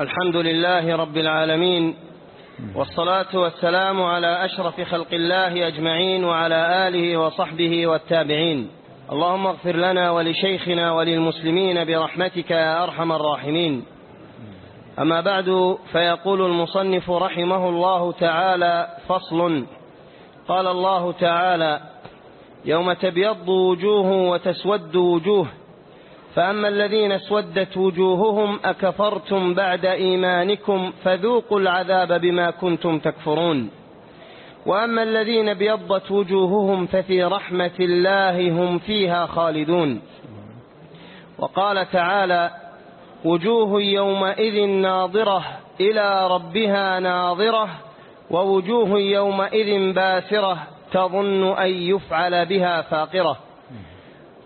الحمد لله رب العالمين والصلاة والسلام على أشرف خلق الله أجمعين وعلى آله وصحبه والتابعين. اللهم اغفر لنا ولشيخنا وللمسلمين برحمتك يا أرحم الراحمين. أما بعد فيقول المصنف رحمه الله تعالى فصل قال الله تعالى يوم تبيض وجوه وتسود وجوه فأما الذين اسودت وجوههم أكفرتم بعد إيمانكم فذوقوا العذاب بما كنتم تكفرون. وأما الذين ابيضت وجوههم ففي رحمة الله هم فيها خالدون. وقال تعالى وجوه يومئذ ناظرة إلى ربها ناظرة ووجوه يومئذ باسرة تظن أن يفعل بها فاقرة.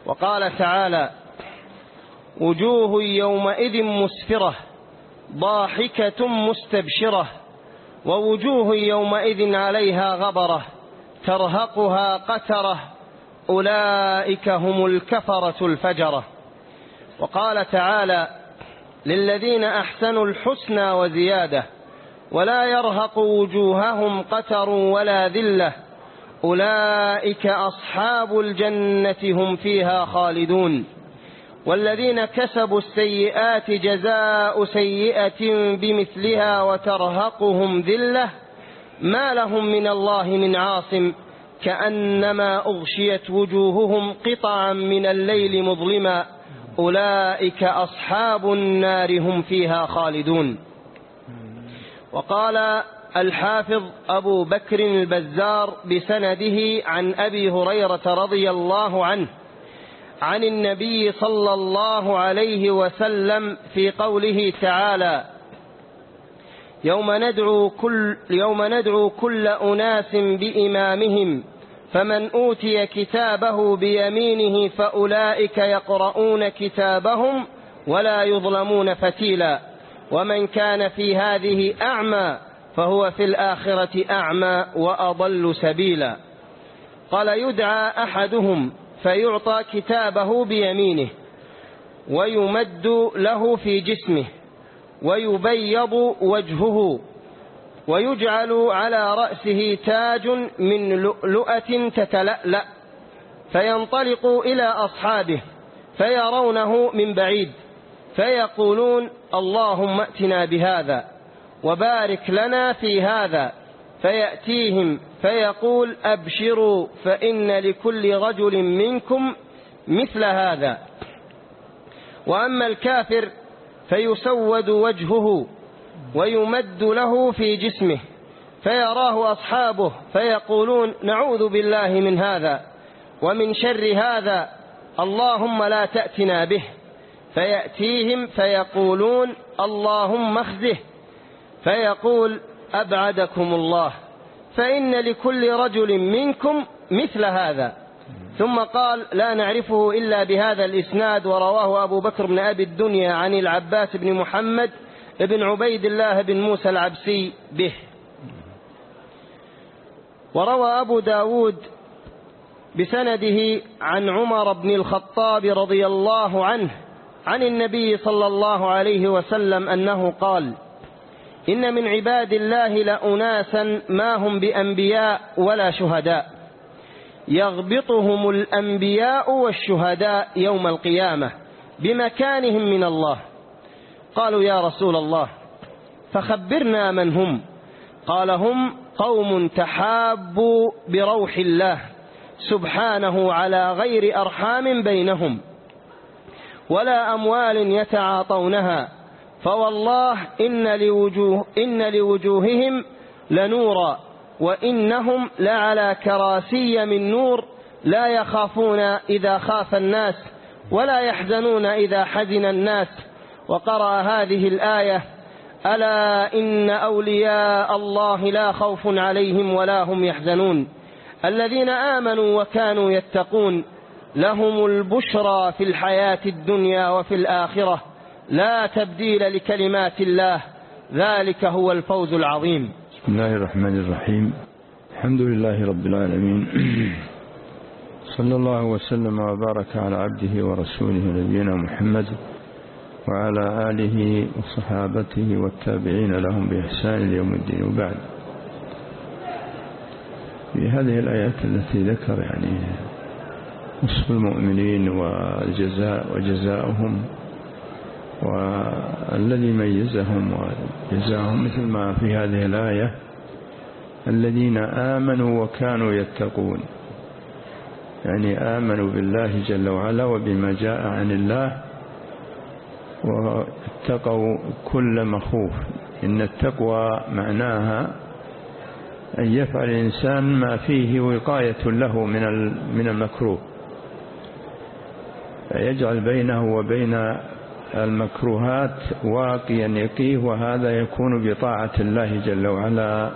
وقال تعالى وجوه يومئذ مسفرة ضاحكة مستبشرة ووجوه يومئذ عليها غبرة ترهقها قترة أولئك هم الكفرة الفجرة. وقال تعالى للذين أحسنوا الحسنى وزيادة ولا يرهق وجوههم قتر ولا ذلة أولئك أصحاب الجنة هم فيها خالدون. والذين كسبوا السيئات جزاء سيئة بمثلها وترهقهم ذلة ما لهم من الله من عاصم كأنما أغشيت وجوههم قطعا من الليل مظلما أولئك أصحاب النار هم فيها خالدون. وقال الحافظ أبو بكر البزار بسنده عن أبي هريرة رضي الله عنه عن النبي صلى الله عليه وسلم في قوله تعالى يوم ندعو كل, يوم ندعو كل أناس بإمامهم فمن أوتي كتابه بيمينه فأولئك يقرؤون كتابهم ولا يظلمون فتيلا ومن كان في هذه أعمى فهو في الآخرة أعمى وأضل سبيلا. قال يدعى أحدهم فيعطى كتابه بيمينه ويمد له في جسمه ويبيض وجهه ويجعل على رأسه تاج من لؤلؤة تتلألأ فينطلق إلى أصحابه فيرونه من بعيد فيقولون اللهم ائتنا بهذا وبارك لنا في هذا فيأتيهم فيقول أبشروا فإن لكل رجل منكم مثل هذا. وأما الكافر فيسود وجهه ويمد له في جسمه فيراه أصحابه فيقولون نعوذ بالله من هذا ومن شر هذا اللهم لا تأتنا به. فيأتيهم فيقولون اللهم اخزه فيقول أبعدكم الله. فإن لكل رجل منكم مثل هذا. ثم قال لا نعرفه إلا بهذا الإسناد ورواه أبو بكر بن أبي الدنيا عن العباس بن محمد بن عبيد الله بن موسى العبسي به. وروى أبو داود بسنده عن عمر بن الخطاب رضي الله عنه عن النبي صلى الله عليه وسلم أنه قال إن من عباد الله لأناسا ما هم بأنبياء ولا شهداء. يغبطهم الأنبياء والشهداء يوم القيامة بمكانهم من الله. قالوا يا رسول الله فخبرنا من هم. قال هم قوم تحابوا بروح الله سبحانه على غير أرحام بينهم ولا أموال يتعاطونها فوالله إن, لوجوه إن لوجوههم لنورا وإنهم لعلى كراسي من نور لا يخافون إذا خاف الناس ولا يحزنون إذا حزن الناس. وقرأ هذه الآية ألا إن أولياء الله لا خوف عليهم ولا هم يحزنون. الذين آمنوا وكانوا يتقون لهم البشرى في الحياة الدنيا وفي الآخرة. لا تبديل لكلمات الله. ذلك هو الفوز العظيم. بسم الله الرحمن الرحيم. الحمد لله رب العالمين. صلى الله وسلم وبارك على عبده ورسوله نبينا محمد وعلى آله وصحابته والتابعين لهم بإحسان يوم الدين وبعد. في هذه الآيات التي ذكر يعني وصف المؤمنين والجزاء وجزاؤهم والذي ميزهم وجزاهم مثل ما في هذه الآية الذين آمنوا وكانوا يتقون. يعني آمنوا بالله جل وعلا وبما جاء عن الله واتقوا كل مخوف. إن التقوى معناها أن يفعل الإنسان ما فيه وقاية له من من المكروه. فيجعل بينه وبين المكروهات واقيا يقيه وهذا يكون بطاعة الله جل وعلا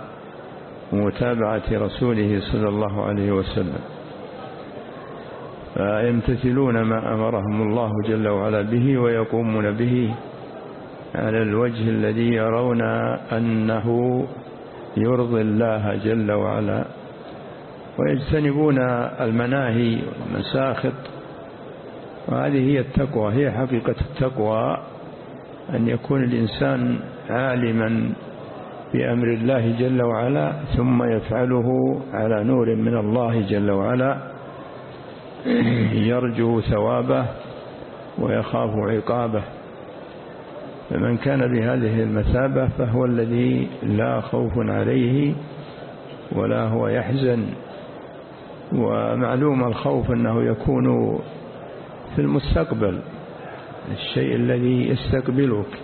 ومتابعة رسوله صلى الله عليه وسلم. فيمتثلون ما أمرهم الله جل وعلا به ويقومون به على الوجه الذي يرون أنه يرضي الله جل وعلا. ويجتنبون المناهي والمساخط وهذه هي التقوى هي حقيقة التقوى أن يكون الإنسان عالما بأمر الله جل وعلا ثم يفعله على نور من الله جل وعلا يرجو ثوابه ويخاف عقابه. فمن كان بهذه المثابة فهو الذي لا خوف عليه ولا هو يحزن. ومعلوم الخوف أنه يكون في المستقبل الشيء الذي يستقبلك.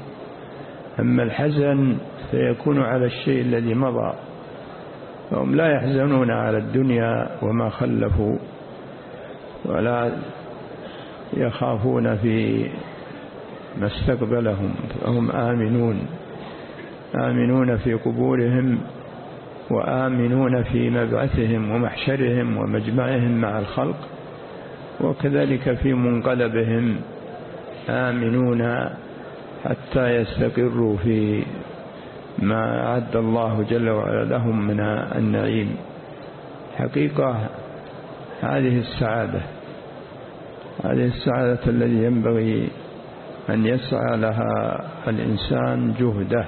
أما الحزن فيكون على الشيء الذي مضى. فهم لا يحزنون على الدنيا وما خلفوا ولا يخافون في ما استقبلهم. فهم آمنون آمنون في قبورهم وآمنون في مبعثهم ومحشرهم ومجمعهم مع الخلق. وكذلك في منقلبهم آمنون حتى يستقروا في ما أعد الله جل وعلا لهم من النعيم. حقيقة هذه السعادة هذه السعادة الذي ينبغي أن يسعى لها الإنسان جهده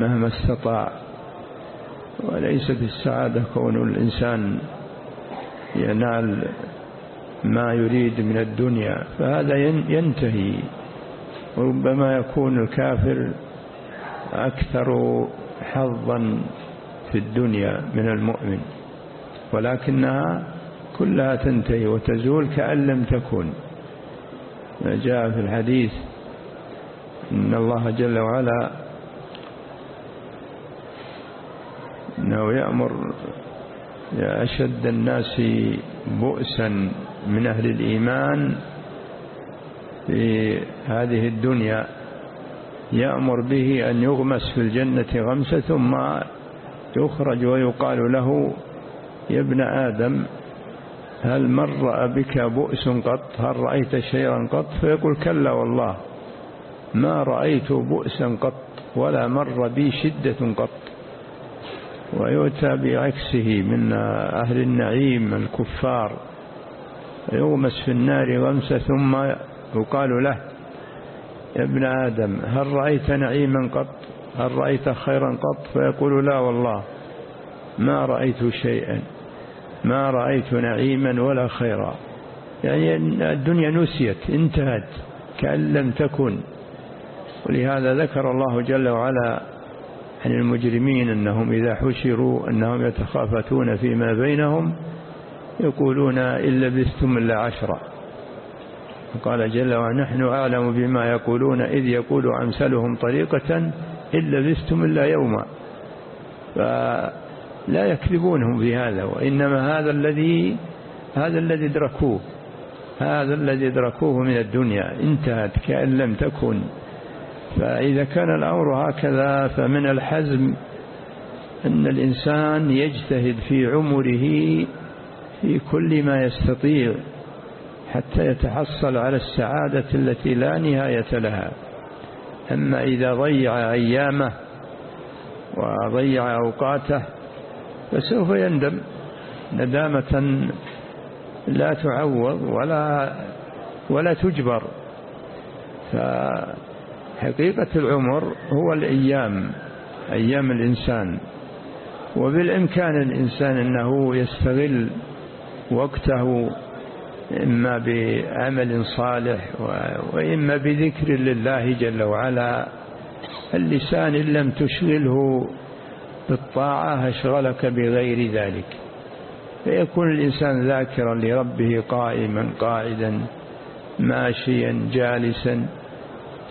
مهما استطاع. وليست السعادة كون الإنسان ينال ما يريد من الدنيا فهذا ينتهي. وربما يكون الكافر أكثر حظا في الدنيا من المؤمن. ولكنها كلها تنتهي وتزول كأن لم تكن. جاء في الحديث إن الله جل وعلا أنه يأمر أشد الناس بؤسا من أهل الإيمان في هذه الدنيا يأمر به أن يغمس في الجنة غمسة ثم يخرج ويقال له يا ابن آدم هل مر بك بؤس قط؟ هل رأيت شيئا قط؟ فيقول كلا والله ما رأيت بؤسا قط ولا مر بي شدة قط. ويؤتى بعكسه من أهل النعيم الكفار. يغمس في النار غمسة ثم يقال له يا ابن آدم هل رأيت نعيما قط؟ هل رأيت خيرا قط؟ فيقول لا والله ما رأيت شيئا ما رأيت نعيما ولا خيرا. يعني الدنيا نسيت انتهت كأن لم تكن. ولهذا ذكر الله جل وعلا عن المجرمين أنهم إذا حشروا أنهم يتخافتون فيما بينهم. يقولون إن لبثتم إلا عشرا قال جل وعلا نحن أعلم بما يقولون إذ يقول أمثلهم طريقة إن لبثتم إلا يوما. فلا يكذبونهم بهذا وإنما هذا الذي هذا الذي ادركوه هذا الذي ادركوه من الدنيا انتهت كأن لم تكن. فإذا كان الأمر هكذا فمن الحزم أن الإنسان يجتهد في عمره في كل ما يستطيع حتى يتحصل على السعادة التي لا نهاية لها. أما إذا ضيع أيامه وضيع أوقاته فسوف يندم. ندامة لا تعوض ولا ولا تجبر. فحقيقة العمر هو الأيام أيام الإنسان. وبالإمكان الإنسان أنه يستغل وقته إما بعمل صالح وإما بذكر لله جل وعلا. اللسان إن لم تشغله بالطاعة أشغلك بغير ذلك. فيكون الإنسان ذاكرا لربه قائما قاعدا ماشيا جالسا.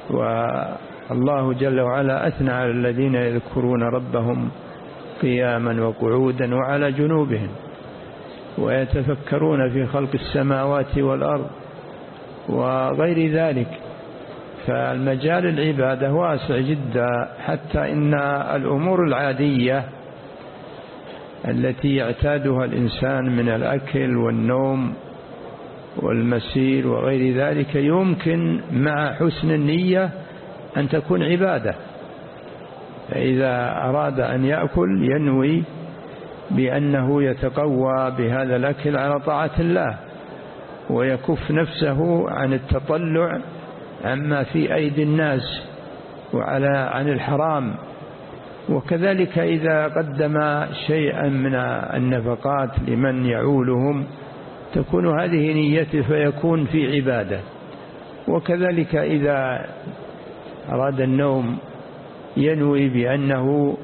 والله جل وعلا أثنى على الذين يذكرون ربهم قياما وقعودا وعلى جنوبهم. ويتفكرون في خلق السماوات والأرض وغير ذلك. فالمجال العبادة واسع جدا حتى إن الأمور العادية التي يعتادها الإنسان من الأكل والنوم والمسير وغير ذلك يمكن مع حسن النية أن تكون عبادة. فإذا أراد أن يأكل ينوي بأنه يتقوى بهذا الأكل على طاعة الله ويكف نفسه عن التطلع عما في أيدي الناس وعلى عن الحرام. وكذلك إذا قدم شيئا من النفقات لمن يعولهم تكون هذه نيته فيكون في عبادة. وكذلك إذا أراد النوم ينوي بأنه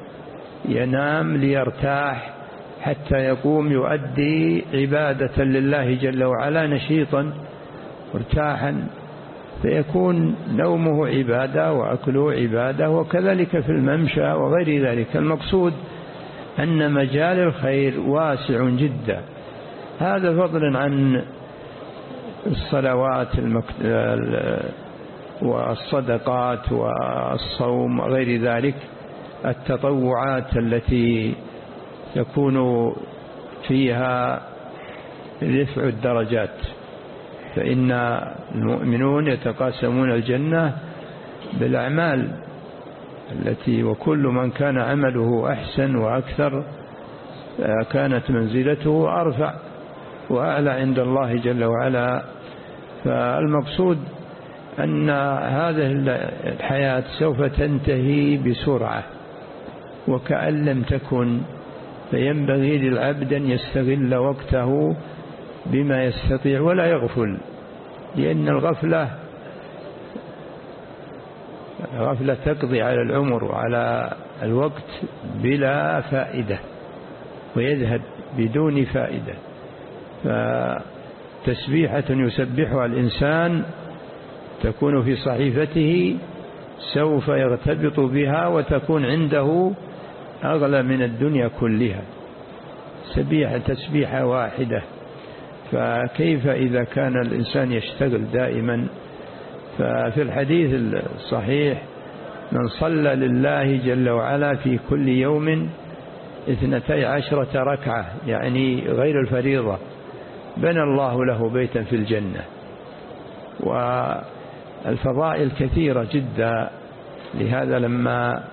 ينام ليرتاح حتى يقوم يؤدي عبادة لله جل وعلا نشيطا مرتاحا فيكون نومه عبادة وأكله عبادة وكذلك في الممشى وغير ذلك. المقصود أن مجال الخير واسع جدا. هذا فضلا عن الصلوات والصدقات والصوم وغير ذلك التطوعات التي يكون فيها رفع الدرجات فإن المؤمنون يتقاسمون الجنة بالأعمال التي وكل من كان عمله أحسن وأكثر كانت منزلته أرفع وأعلى عند الله جل وعلا. فالمقصود أن هذه الحياة سوف تنتهي بسرعة وكأن لم تكن فينبغي للعبد أن يستغل وقته بما يستطيع ولا يغفل لأن الغفلة غفلة تقضي على العمر وعلى الوقت بلا فائدة ويذهب بدون فائدة. فتسبيحة يسبحها الإنسان تكون في صحيفته سوف يرتبط بها وتكون عنده أغلى من الدنيا كلها. سبيحة تسبيحة واحدة. فكيف إذا كان الإنسان يشتغل دائما؟ ففي الحديث الصحيح من صلى لله جل وعلا في كل يوم اثنتي عشرة ركعة يعني غير الفريضة بنى الله له بيتا في الجنة. والفضائل كثيرة جدا. لهذا لما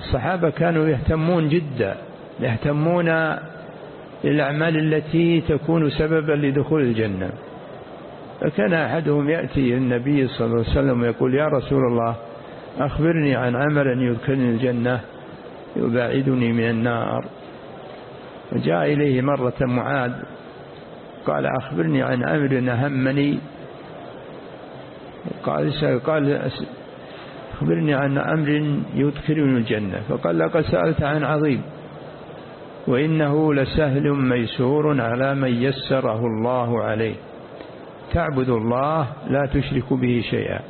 الصحابة كانوا يهتمون جدا يهتمون للأعمال التي تكون سببا لدخول الجنة. فكان أحدهم يأتي النبي صلى الله عليه وسلم ويقول يا رسول الله أخبرني عن عمل يدخلني الجنة يباعدني من النار. فجاء إليه مرة معاذ قال أخبرني عن أمر أهمني. قال قال أخبرني عن أمر يدخلني الجنة. فقال لقد سألت عن عظيم وإنه لسهل ميسور على من يسره الله عليه. تعبد الله لا تشرك به شيئا.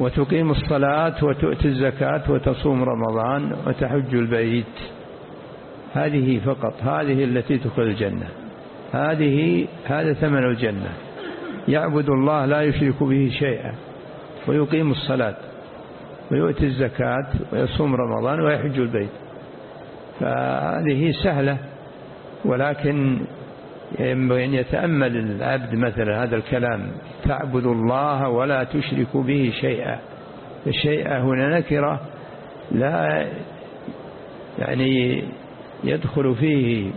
وتقيم الصلاة وتؤتي الزكاة وتصوم رمضان وتحج البيت. هذه فقط هذه التي تدخل الجنة. هذه هذا ثمن الجنة. يعبد الله لا يشرك به شيئا. ويقيم الصلاة ويؤتي الزكاة ويصوم رمضان ويحج البيت. فهذه سهلة ولكن ينبغي أن يتأمل العبد مثلا هذا الكلام تعبد الله ولا تشرك به شيئا. الشيء هنا نكرة لا يعني يدخل فيه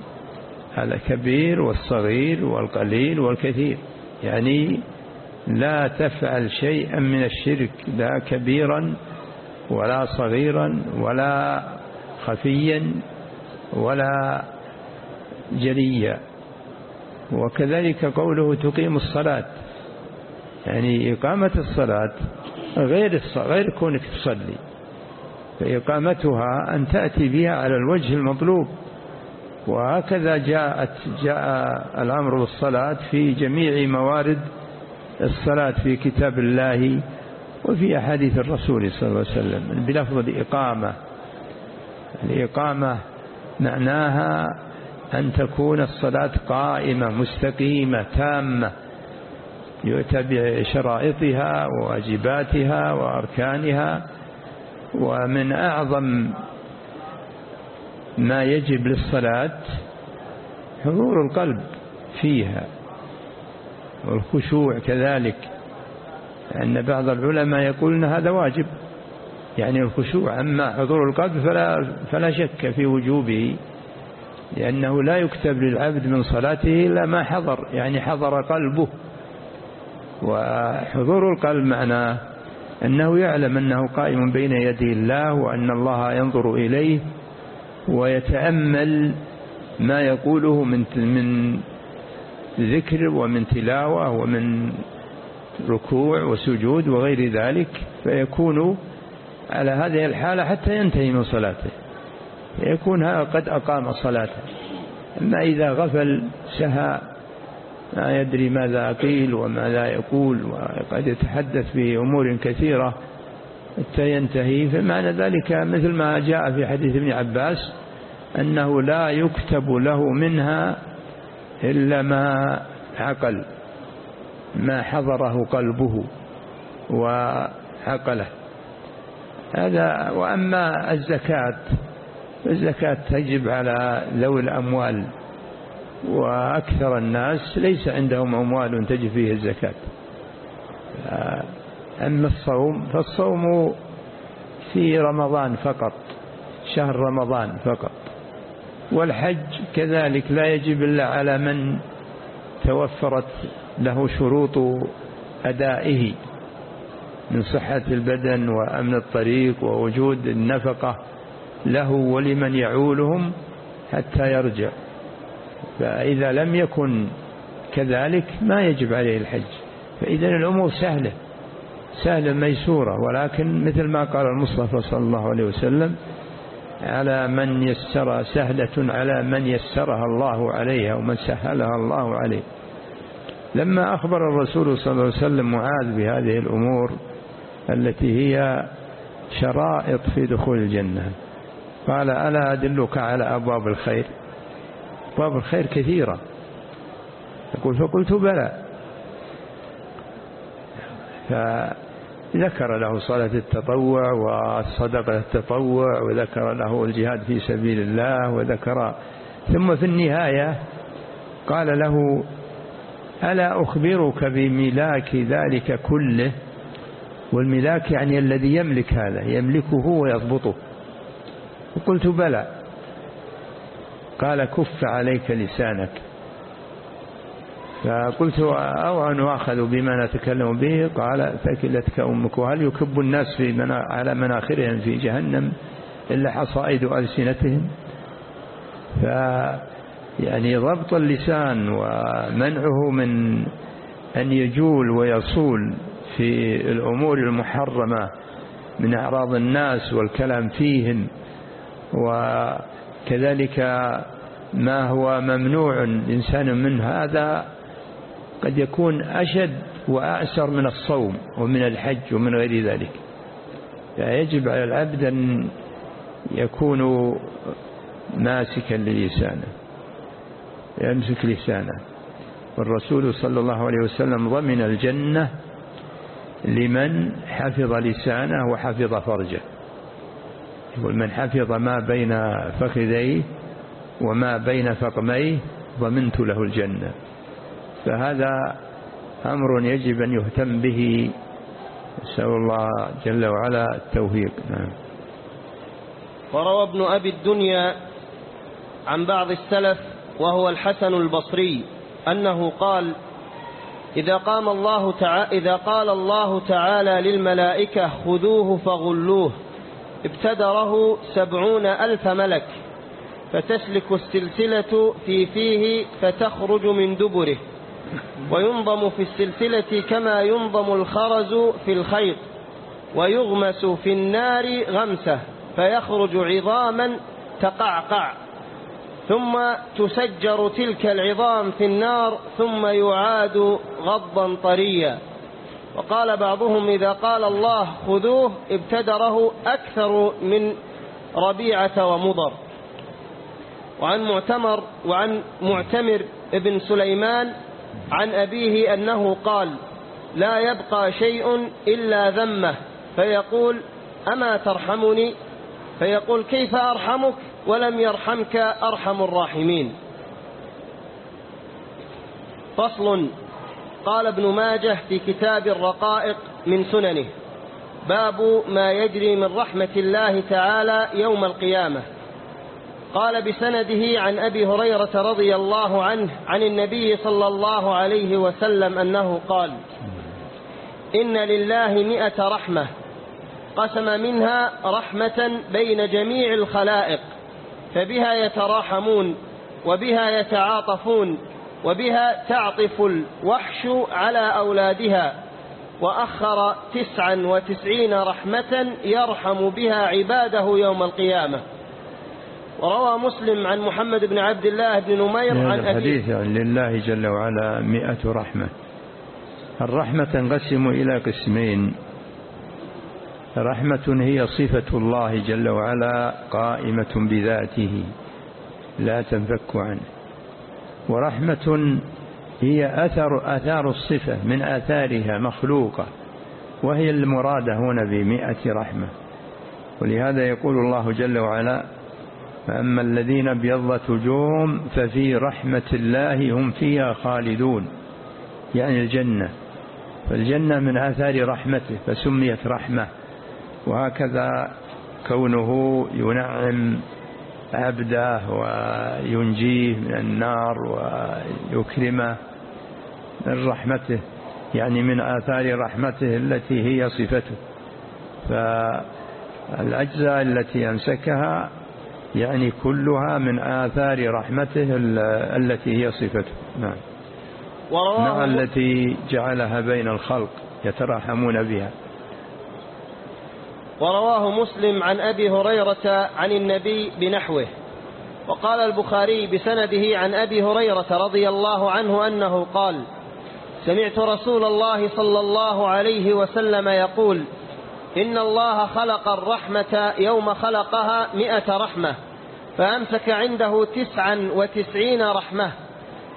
الكبير والصغير والقليل والكثير. يعني لا تفعل شيئا من الشرك لا كبيرا ولا صغيرا ولا خفيا ولا جليا. وكذلك قوله تقيم الصلاة يعني إقامة الصلاة غير غير كونك تصلي فإقامتها أن تأتي بها على الوجه المطلوب. وهكذا جاءت جاء الأمر بالصلاة في جميع موارد الصلاة في كتاب الله وفي أحاديث الرسول صلى الله عليه وسلم بلفظ الإقامة. الإقامة معناها أن تكون الصلاة قائمة مستقيمة تامة. يؤتى بشرائطها وواجباتها وأركانها ومن أعظم ما يجب للصلاة حضور القلب فيها. والخشوع كذلك أن بعض العلماء يقول أن هذا واجب. يعني الخشوع أما حضور القلب فلا, فلا شك في وجوبه لأنه لا يكتب للعبد من صلاته إلا ما حضر يعني حضر قلبه. وحضور القلب معناه أنه يعلم أنه قائم بين يدي الله وأن الله ينظر إليه ويتأمل ما يقوله من من ذكر ومن تلاوة ومن ركوع وسجود وغير ذلك فيكون على هذه الحالة حتى ينتهي من صلاته. يكون قد أقام صلاته. أما إذا غفل سهى ما يدري ماذا قيل وماذا يقول وقد يتحدث في أمور كثيرة حتى ينتهي فمعنى ذلك مثل ما جاء في حديث ابن عباس أنه لا يكتب له منها إلا ما عقل ما حضره قلبه وعقله. هذا وأما الزكاة الزكاة تجب على ذوي الأموال وأكثر الناس ليس عندهم أموال تجب فيه الزكاة. أما الصوم فالصوم في رمضان فقط شهر رمضان فقط. والحج كذلك لا يجب إلا على من توفرت له شروط أدائه من صحة البدن وأمن الطريق ووجود النفقة له ولمن يعولهم حتى يرجع. فإذا لم يكن كذلك ما يجب عليه الحج. فإذا الأمور سهلة سهلة ميسورة ولكن مثل ما قال المصطفى صلى الله عليه وسلم على من يسر سهلة على من يسرها الله عليها ومن سهلها الله عليه. لما أخبر الرسول صلى الله عليه وسلم معاذ بهذه الأمور التي هي شرائط في دخول الجنة قال ألا أدلك على أبواب الخير؟ أبواب الخير كثيرة. يقول فقلت بلى. فذكر له صلاة التطوع والصدقة التطوع وذكر له الجهاد في سبيل الله وذكر ثم في النهاية قال له ألا أخبرك بملاك ذلك كله؟ والملاك يعني الذي يملك هذا يملكه ويضبطه. وقلت بلى. قال كف عليك لسانك. فقلت أو أن أخذ بما نتكلم به؟ قال ثكلتك أمك. وهل يكب الناس في منا على مناخرهم في جهنم إلا حصائد ألسنتهم؟ ف يعني ضبط اللسان ومنعه من أن يجول ويصول في الأمور المحرمة من أعراض الناس والكلام فيهم. وكذلك ما هو ممنوع الإنسان منه هذا قد يكون أشد وأعسر من الصوم ومن الحج ومن غير ذلك. فيجب على العبد أن يكون ماسكا للسانه يمسك لسانه. والرسول صلى الله عليه وسلم ضمن الجنة لمن حفظ لسانه وحفظ فرجه. يقول من حفظ ما بين فخذيه وما بين فقميه ضمنت له الجنة. فهذا أمر يجب أن يهتم به. نسأل الله جل وعلا التوفيق. نعم. وروى ابن أبي الدنيا عن بعض السلف وهو الحسن البصري أنه قال إذا, قام الله تعالى إذا قال الله تعالى للملائكة خذوه فغلوه ابتدره سبعون ألف ملك فتسلك السلسلة في فيه فتخرج من دبره. وينضم في السلسلة كما ينضم الخرز في الخيط ويغمس في النار غمسة فيخرج عظاما تقعقع. ثم تسجر تلك العظام في النار ثم يعاد غضا طريا. وقال بعضهم إذا قال الله خذوه ابتدره أكثر من ربيعة ومضر. وعن معتمر وعن معتمر ابن سليمان عن أبيه أنه قال لا يبقى شيء إلا ذمه. فيقول أما ترحمني؟ فيقول كيف أرحمك؟ ولم يرحمك أرحم الراحمين. فصل قال ابن ماجه في كتاب الرقائق من سننه باب ما يجري من رحمة الله تعالى يوم القيامة. قال بسنده عن أبي هريرة رضي الله عنه عن النبي صلى الله عليه وسلم أنه قال إن لله مئة رحمة قسم منها رحمة بين جميع الخلائق فبها يتراحمون وبها يتعاطفون وبها تعطف الوحش على أولادها وأخر تسعا وتسعين رحمة يرحم بها عباده يوم القيامة. وروى مسلم عن محمد بن عبد الله بن نمير عن الحديث يعني لله جل وعلا مئة رحمة. الرحمة تنقسم إلى قسمين. رحمة هي صفة الله جل وعلا قائمة بذاته لا تنفك عنه. ورحمة هي أثر أثار الصفة من آثارها مخلوقة وهي المرادة هنا بمئة رحمة. ولهذا يقول الله جل وعلا فأما الذين أبيضت وجوههم ففي رحمة الله هم فيها خالدون يعني الجنة. فالجنة من آثار رحمته فسميت رحمة. وهكذا كونه ينعم عبده وينجيه من النار ويكرمه من رحمته يعني من آثار رحمته التي هي صفته. فالأجزاء التي أمسكها يعني كلها من آثار رحمته التي هي صفته. نعم. ورواه التي جعلها بين الخلق يتراحمون بها. ورواه مسلم عن أبي هريرة عن النبي بنحوه. وقال البخاري بسنده عن أبي هريرة رضي الله عنه أنه قال سمعت رسول الله صلى الله عليه وسلم يقول إن الله خلق الرحمة يوم خلقها مئة رحمة فأمسك عنده تسعا وتسعين رحمة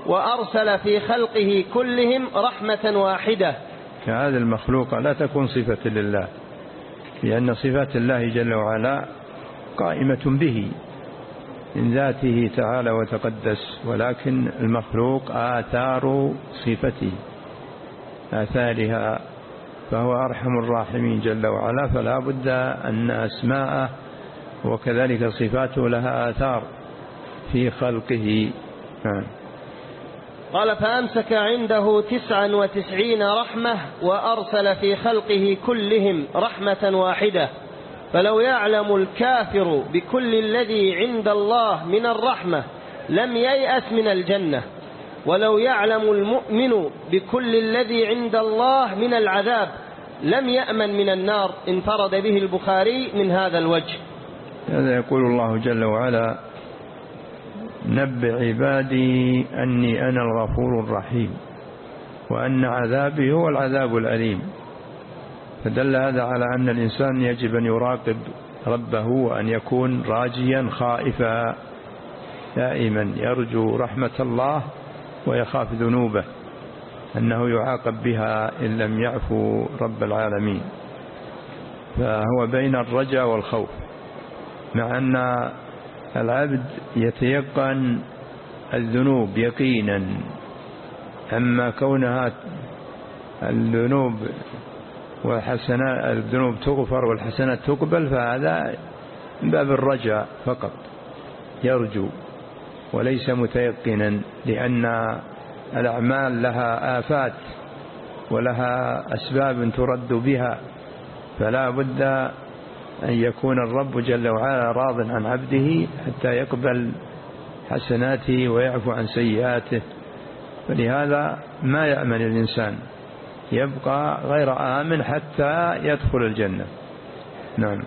وأرسل في خلقه كلهم رحمة واحدة. هذه المخلوقة لا تكون صفة لله لأن صفات الله جل وعلا قائمة به من ذاته تعالى وتقدس ولكن المخلوق آثار صفته آثارها فهو أرحم الراحمين جل وعلا فلا بد أن أسماءه وكذلك صفاته لها آثار في خلقه. نعم. قال فأمسك عنده تسعا وتسعين رحمة وأرسل في خلقه كلهم رحمة واحدة. فلو يعلم الكافر بكل الذي عند الله من الرحمة لم ييأس من الجنة. ولو يعلم المؤمن بكل الذي عند الله من العذاب لم يأمن من النار انفرد به البخاري من هذا الوجه. هذا يقول الله جل وعلا نبع عبادي أني أنا الغفور الرحيم وأن عذابي هو العذاب الأليم. فدل هذا على أن الإنسان يجب أن يراقب ربه وأن يكون راجيا خائفا دائما يرجو رحمة الله ويخاف ذنوبه أنه يعاقب بها إن لم يعفو رب العالمين. فهو بين الرجاء والخوف مع أن العبد يتيقن الذنوب يقينا أما كونها الذنوب والحسنات الذنوب تغفر والحسنات تقبل فهذا من باب الرجاء فقط يرجو. وليس متيقنا لأن الأعمال لها آفات ولها أسباب ترد بها فلا بد أن يكون الرب جل وعلا راض عن عبده حتى يقبل حسناته ويعفو عن سيئاته. فلهذا ما يأمن الإنسان يبقى غير آمن حتى يدخل الجنة. نعم.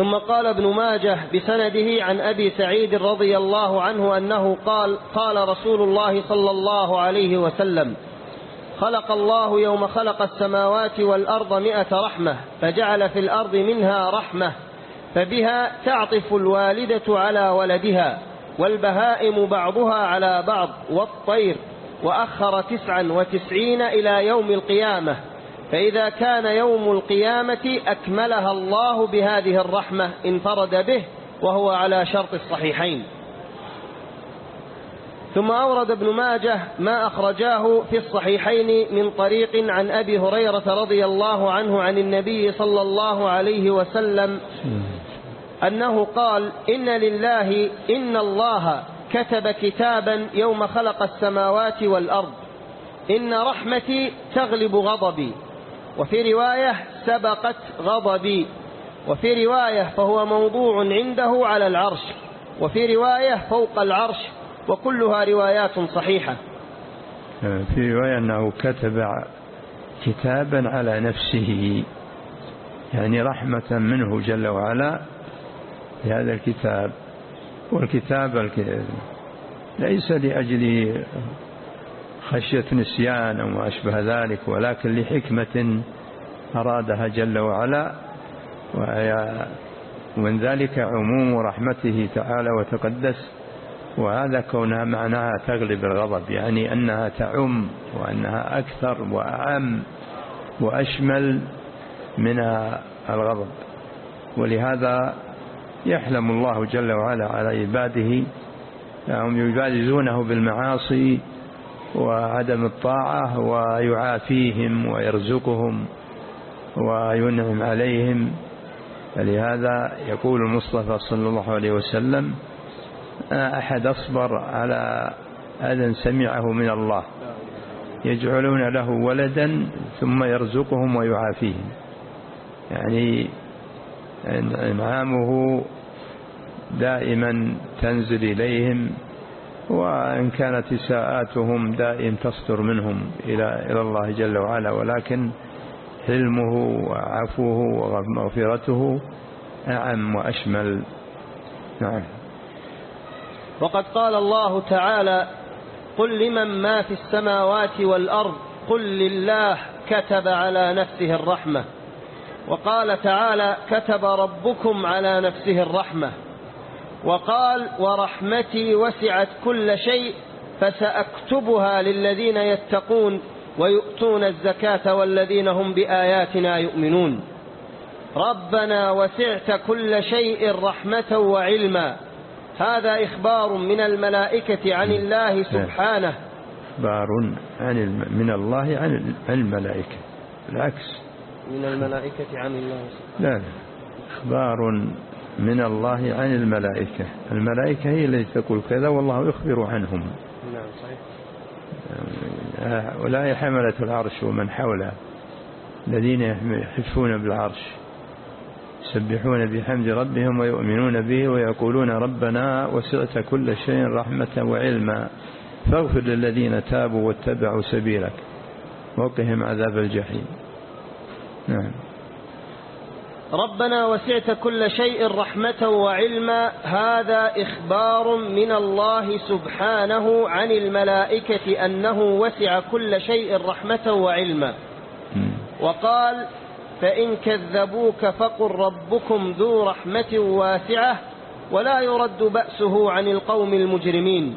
ثم قال ابن ماجه بسنده عن أبي سعيد رضي الله عنه أنه قال قال رسول الله صلى الله عليه وسلم خلق الله يوم خلق السماوات والأرض مئة رحمة فجعل في الأرض منها رحمة فبها تعطف الوالدة على ولدها والبهائم بعضها على بعض والطير وأخر تسعا وتسعين إلى يوم القيامة. فإذا كان يوم القيامة أكملها الله بهذه الرحمة انفرد به وهو على شرط الصحيحين. ثم أورد ابن ماجه ما أخرجاه في الصحيحين من طريق عن أبي هريرة رضي الله عنه عن النبي صلى الله عليه وسلم أنه قال إن لله إن الله كتب كتابا يوم خلق السماوات والأرض. إن رحمتي تغلب غضبي. وفي رواية سبقت غضبي وفي رواية فهو موضوع عنده على العرش وفي رواية فوق العرش وكلها روايات صحيحة. في رواية أنه كتب كتابا على نفسه يعني رحمة منه جل وعلا بهذا الكتاب والكتاب ليس لأجل خشية نسيان أو ما أشبه ذلك ولكن لحكمة أرادها جل وعلا ومن ذلك عموم رحمته تعالى وتقدس وهذا كونها معناها تغلب الغضب يعني أنها تعم وأنها أكثر وأعم وأشمل من الغضب. ولهذا يحلم الله جل وعلا على عباده هم يبارزونه بالمعاصي وعدم الطاعة ويعافيهم ويرزقهم وينعم عليهم. فلهذا يقول المصطفى صلى الله عليه وسلم أحد أصبر على أذى سمعه من الله. يجعلون له ولدا ثم يرزقهم ويعافيهم. يعني إنعامه دائما تنزل إليهم. وإن كانت إساءاتهم دائم تصدر منهم إلى إلى الله جل وعلا ولكن حلمه وعفوه ومغفرته أعم وأشمل. نعم. وقد قال الله تعالى قل لمن ما في السماوات والأرض قل لله كتب على نفسه الرحمة. وقال تعالى كتب ربكم على نفسه الرحمة. وقال ورحمتي وسعت كل شيء فسأكتبها للذين يتقون ويؤتون الزكاة والذين هم بآياتنا يؤمنون. ربنا وسعت كل شيء رحمة وعلما. هذا إخبار من الملائكة عن الله سبحانه. إخبار عن من الله عن الملائكة. بالعكس من الملائكة عن الله سبحانه. لا لا. إخبار من الله عن الملائكة. الملائكة هي التي تقول كذا والله يخبر عنهم. نعم صحيح. أولئك حملة العرش ومن حوله الذين يحفون بالعرش يسبحون بحمد ربهم ويؤمنون به ويقولون ربنا وسعت كل شيء رحمة وعلما. فاغفر للذين تابوا واتبعوا سبيلك. وقهم عذاب الجحيم. نعم. ربنا وسعت كل شيء رحمة وعلما هذا إخبار من الله سبحانه عن الملائكة أنه وسع كل شيء رحمة وعلما. وقال فإن كذبوك فقل ربكم ذو رحمة واسعة ولا يرد بأسه عن القوم المجرمين.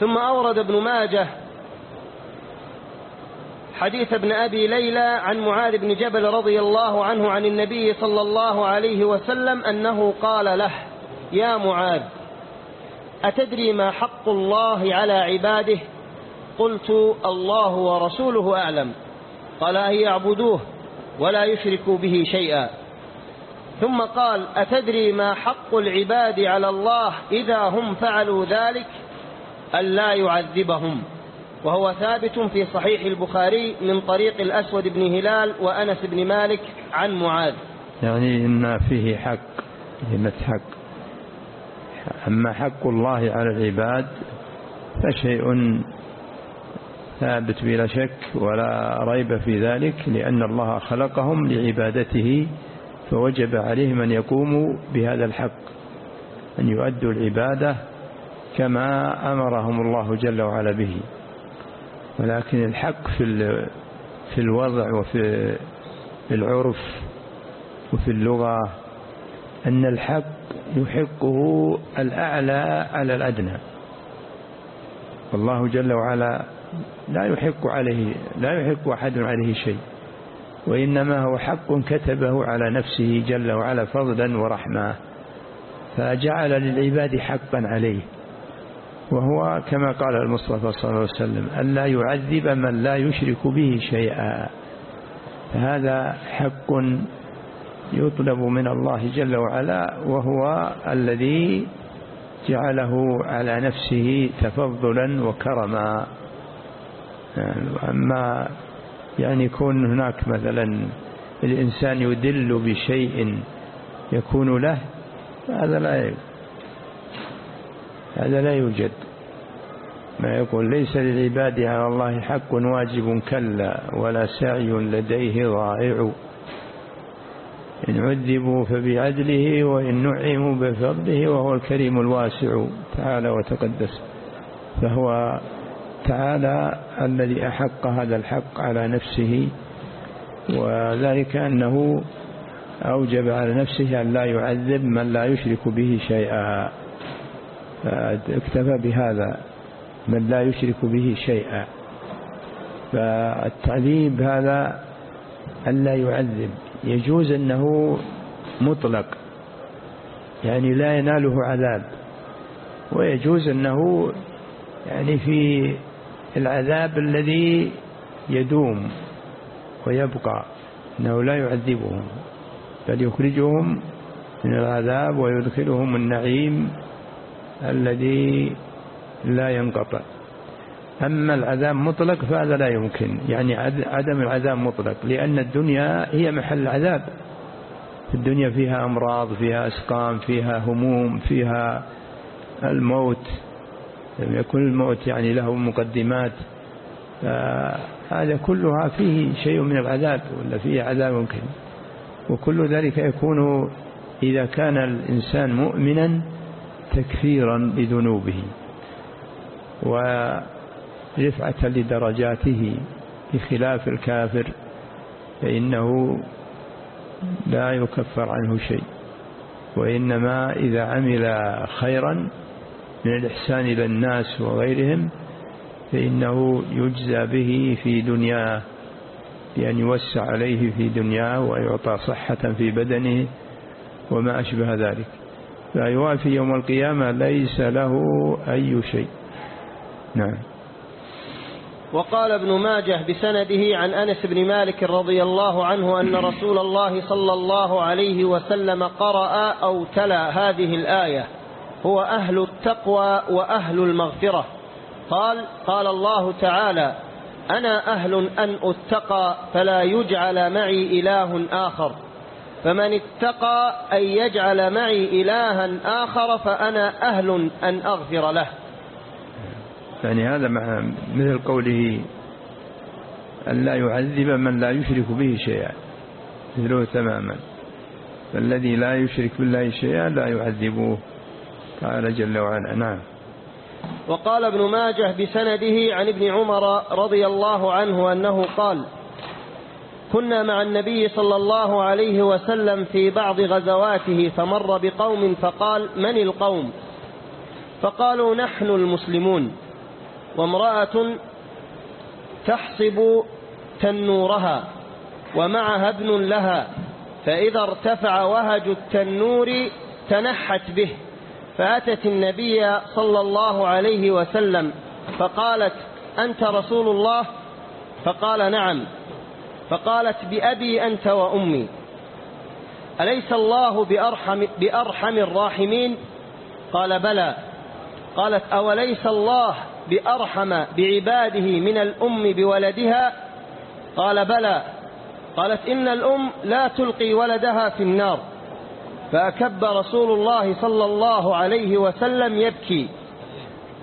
ثم أورد ابن ماجه حديث ابن أبي ليلى عن معاذ بن جبل رضي الله عنه عن النبي صلى الله عليه وسلم أنه قال له يا معاذ أتدري ما حق الله على عباده؟ قلت الله ورسوله أعلم قال أن يعبدوه ولا يشركوا به شيئا. ثم قال أتدري ما حق العباد على الله إذا هم فعلوا ذلك؟ أن لا يعذبهم. وهو ثابت في صحيح البخاري من طريق الأسود بن هلال وأنس بن مالك عن معاذ. يعني إن فيه حق كلمة حق. أما حق الله على العباد فشيء ثابت بلا شك ولا ريب في ذلك لأن الله خلقهم لعبادته فوجب عليهم أن يقوموا بهذا الحق أن يؤدوا العبادة كما أمرهم الله جل وعلا به. ولكن الحق في في الوضع وفي العرف وفي اللغة أن الحق يحقه الأعلى على الأدنى. والله جل وعلا لا يحق عليه لا يحق أحد عليه شيء. وإنما هو حق كتبه على نفسه جل وعلا فضلا ورحمة. فجعل للعباد حقا عليه. وهو كما قال المصطفى صلى الله عليه وسلم ألا يعذب من لا يشرك به شيئا. فهذا حق يطلب من الله جل وعلا وهو الذي جعله على نفسه تفضلا وكرما. أما يعني يكون هناك مثلا الإنسان يدل بشيء يكون له هذا لا هذا لا يوجد. ما يقول ليس للعباد على الله حق واجب كلا ولا سعي لديه ضائع. إن عذبوا فبعدله وإن نعموا بفضله وهو الكريم الواسع تعالى وتقدس. فهو تعالى الذي أحق هذا الحق على نفسه وذلك أنه أوجب على نفسه أن لا يعذب من لا يشرك به شيئا. فاكتفى بهذا من لا يشرك به شيئا. فالتعذيب هذا أن لا يعذب. يجوز أنه مطلق يعني لا يناله عذاب. ويجوز أنه يعني في العذاب الذي يدوم ويبقى أنه لا يعذبهم بل يخرجهم من العذاب ويدخلهم النعيم الذي لا ينقطع. أما العذاب مطلق فهذا لا يمكن يعني عدم العذاب مطلق لأن الدنيا هي محل عذاب. الدنيا فيها أمراض فيها أسقام فيها هموم فيها الموت. لم يكن الموت يعني له مقدمات. هذا كلها فيه شيء من العذاب ولا فيه عذاب ممكن. وكل ذلك يكون إذا كان الإنسان مؤمنا تكفيرا لذنوبه ورفعة لدرجاته بخلاف الكافر فإنه لا يكفر عنه شيء. وإنما إذا عمل خيرا من الإحسان إلى الناس وغيرهم فإنه يجزى به في دنياه بأن يوسع عليه في دنياه ويعطى صحة في بدنه وما أشبه ذلك. فيوافي يوم القيامة ليس له أي شيء. نعم. وقال ابن ماجه بسنده عن أنس بن مالك رضي الله عنه أن رسول الله صلى الله عليه وسلم قرأ أو تلا هذه الآية هو أهل التقوى وأهل المغفرة. قال قال الله تعالى أنا أهل أن أتقى فلا يجعل معي إله آخر. فمن اتقى أن يجعل معي إلها آخر فأنا أهل أن أغفر له. يعني هذا مع مثل قوله أن لا يعذب من لا يشرك به شيئا. مثله تماما. فالذي لا يشرك بالله شيئا لا يعذبه. قال جل وعلا نعم. وقال ابن ماجه بسنده عن ابن عمر رضي الله عنه أنه قال كنا مع النبي صلى الله عليه وسلم في بعض غزواته فمر بقوم فقال من القوم؟ فقالوا نحن المسلمون. وامرأة تحصب تنورها ومعها ابن لها فإذا ارتفع وهج التنور تنحت به فأتت النبي صلى الله عليه وسلم فقالت أنت رسول الله؟ فقال نعم. فقالت بأبي أنت وأمي. أليس الله بأرحم, بأرحم الراحمين؟ قال بلى. قالت أوليس الله بأرحم بعباده من الأم بولدها؟ قال بلى. قالت إن الأم لا تلقي ولدها في النار. فأكب رسول الله صلى الله عليه وسلم يبكي.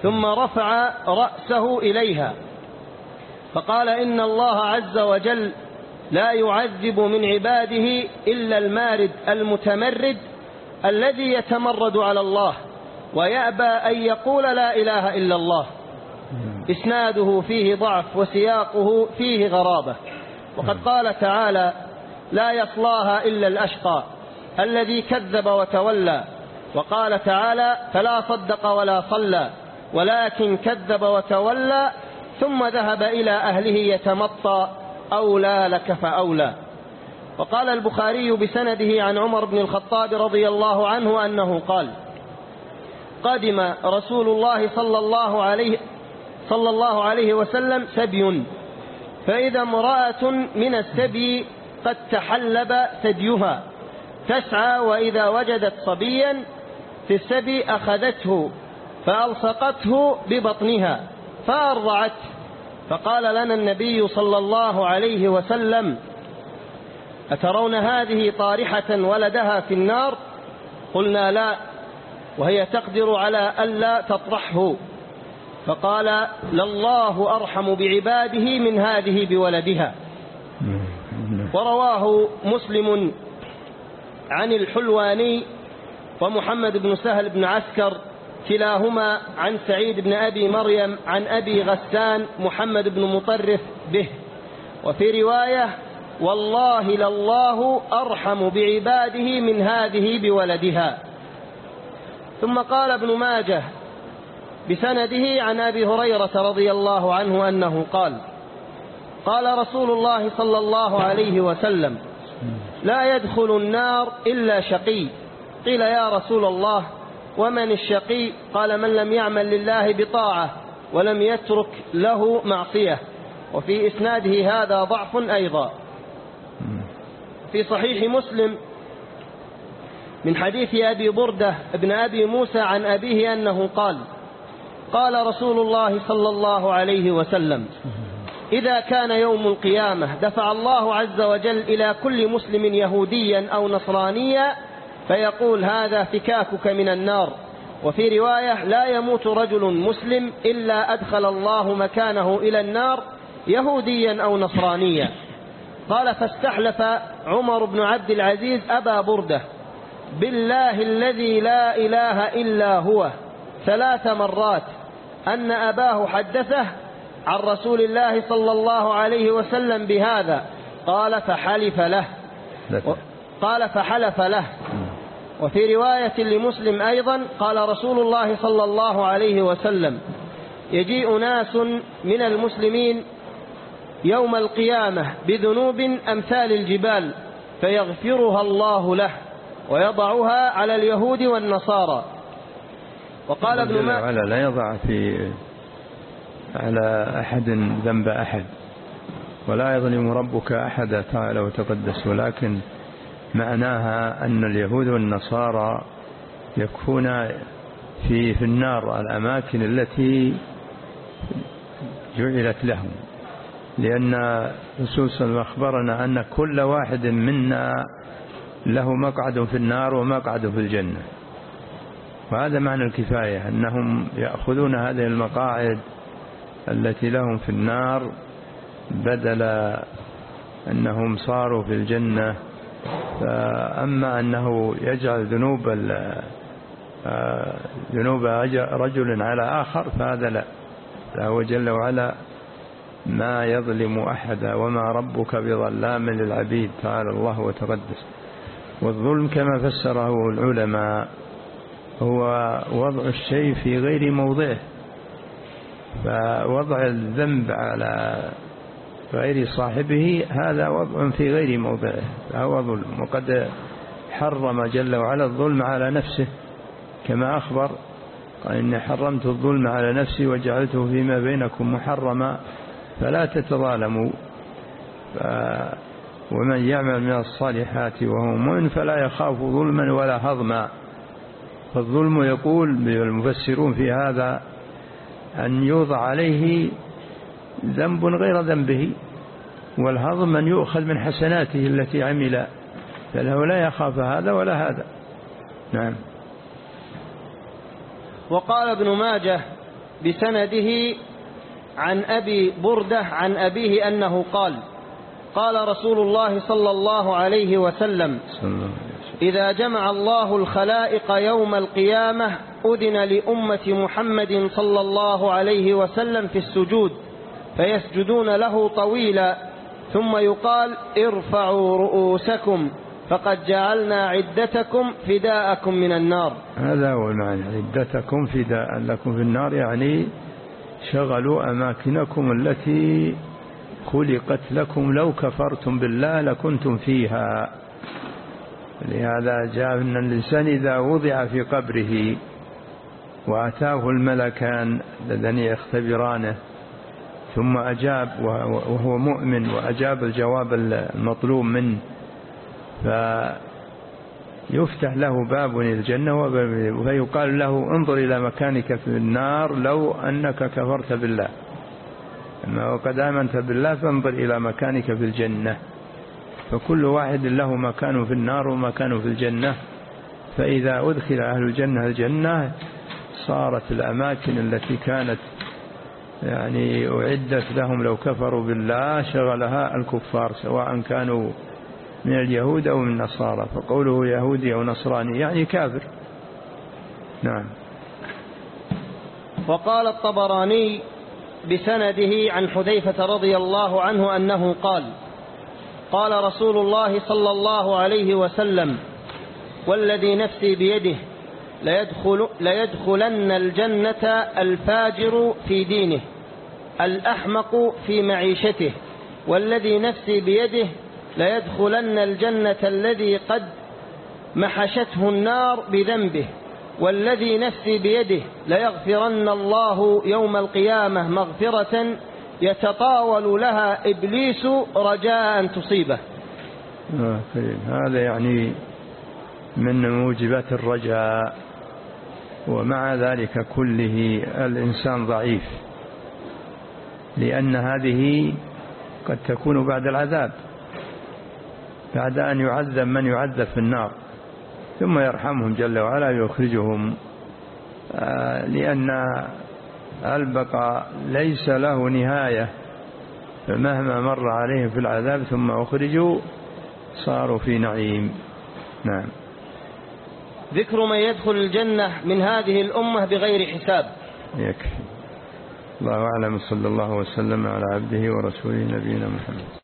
ثم رفع رأسه إليها. فقال إن الله عز وجل لا يعذب من عباده إلا المارد المتمرد الذي يتمرد على الله ويأبى أن يقول لا إله إلا الله. إسناده فيه ضعف وسياقه فيه غرابة. وقد قال تعالى لا يصلاها إلا الأشقى الذي كذب وتولى. وقال تعالى فلا صدق ولا صلى ولكن كذب وتولى ثم ذهب إلى أهله يتمطى أولى لك فأولى. وقال البخاري بسنده عن عمر بن الخطاب رضي الله عنه أنه قال قدم رسول الله صلى الله عليه صلى الله عليه وسلم سبي فإذا امرأة من السبي قد تحلب ثديها تسعى وإذا وجدت صبيا في السبي أخذته فألصقته ببطنها فأرضعته فقال لنا النبي صلى الله عليه وسلم أترون هذه طارحة ولدها في النار؟ قلنا لا وهي تقدر على ألا تطرحه. فقال لله أرحم بعباده من هذه بولدها. ورواه مسلم عن الحلواني ومحمد بن سهل بن عسكر كلاهما عن سعيد بن أبي مريم عن أبي غسان محمد بن مطرف به. وفي رواية والله لله أرحم بعباده من هذه بولدها. ثم قال ابن ماجه بسنده عن أبي هريرة رضي الله عنه أنه قال قال رسول الله صلى الله عليه وسلم لا يدخل النار إلا شقي. قيل يا رسول الله ومن الشقي؟ قال من لم يعمل لله بطاعة ولم يترك له معصية. وفي إسناده هذا ضعف أيضا. في صحيح مسلم من حديث أبي بردة ابن أبي موسى عن أبيه أنه قال قال رسول الله صلى الله عليه وسلم إذا كان يوم القيامة دفع الله عز وجل إلى كل مسلم يهوديا أو نصرانيا فيقول هذا فكاكك من النار. وفي رواية لا يموت رجل مسلم إلا أدخل الله مكانه إلى النار يهوديا أو نصرانيا. قال فاستحلف عمر بن عبد العزيز أبا بردة بالله الذي لا إله إلا هو. ثلاث مرات أن أباه حدثه عن رسول الله صلى الله عليه وسلم بهذا قال فحلف له. قال فحلف له. وفي رواية لمسلم أيضا قال رسول الله صلى الله عليه وسلم يجيء ناس من المسلمين يوم القيامة بذنوب أمثال الجبال فيغفرها الله له ويضعها على اليهود والنصارى. وقال ابن ما لا يضع في على أحد ذنب أحد ولا يظلم ربك أحدا تعالى وتقدس ولكن معناها أن اليهود والنصارى يكون في في النار الأماكن التي جعلت لهم. لأن وسلم أخبرنا أن كل واحد منا له مقعد في النار ومقعد في الجنة. وهذا معنى الكفاية أنهم يأخذون هذه المقاعد التي لهم في النار بدل أنهم صاروا في الجنة. فأما أنه يجعل ذنوب ذنوب رجل على آخر فهذا لا. فهو جل وعلا ما يظلم أحدا وما ربك بظلام للعبيد تعالى الله وتقدس. والظلم كما فسره العلماء هو وضع الشيء في غير موضعه. فوضع الذنب على غير صاحبه هذا وضع في غير موضعه. فهو ظلم وقد حرم جل وعلا الظلم على نفسه كما أخبر قال إني حرمت الظلم على نفسي وجعلته فيما بينكم محرما فلا تتظالموا. ومن يعمل من الصالحات وهو مؤمن فلا يخاف ظلما ولا هضما. فالظلم يقول المفسرون في هذا أن يوضع عليه ذنب غير ذنبه والهضم أن يؤخذ من حسناته التي عمل فله لا يخاف هذا ولا هذا. نعم. وقال ابن ماجه بسنده عن أبي بردة عن أبيه أنه قال قال رسول الله صلى الله عليه وسلم إذا جمع الله الخلائق يوم القيامة أذن لأمة محمد صلى الله عليه وسلم في السجود فيسجدون له طويلا. ثم يقال ارفعوا رؤوسكم فقد جعلنا عدتكم فداءكم من النار. هذا هو المعنى عدتكم فداء لكم في النار يعني شغلوا أماكنكم التي خلقت لكم لو كفرتم بالله لكنتم فيها. لهذا جاء أن الإنسان إذا وضع في قبره وأتاه الملكان اللذان يختبرانه ثم أجاب وهو مؤمن وأجاب الجواب المطلوب منه. فيفتح له باب الجنة فيقال له انظر إلى مكانك في النار لو أنك كفرت بالله. أما وقد آمنت بالله فانظر إلى مكانك في الجنة. فكل واحد له مكان في النار ومكان في الجنة. فإذا أدخل أهل الجنة الجنة صارت الأماكن التي كانت يعني أعدت لهم لو كفروا بالله شغلها الكفار سواء كانوا من اليهود أو من النصارى. فقوله يهودي أو نصراني يعني كافر. نعم. وقال الطبراني بسنده عن حذيفة رضي الله عنه أنه قال قال رسول الله صلى الله عليه وسلم والذي نفسي بيده ليدخل ليدخلن الجنة الفاجر في دينه الأحمق في معيشته والذي نفسي بيده ليدخلن الجنة الذي قد محشته النار بذنبه والذي نفسي بيده ليغفرن الله يوم القيامة مغفرة يتطاول لها إبليس رجاء أن تصيبه. آه هذا يعني من موجبات الرجاء. ومع ذلك كله الإنسان ضعيف لأن هذه قد تكون بعد العذاب بعد أن يعذب من يعذب في النار ثم يرحمهم جل وعلا يخرجهم آه، لأن البقاء ليس له نهاية فمهما مر عليهم في العذاب ثم أخرجوا صاروا في نعيم. نعم. ذكر من يدخل الجنة من هذه الأمة بغير حساب. يكفي. الله أعلم. صلى الله وسلم على عبده ورسوله نبينا محمد.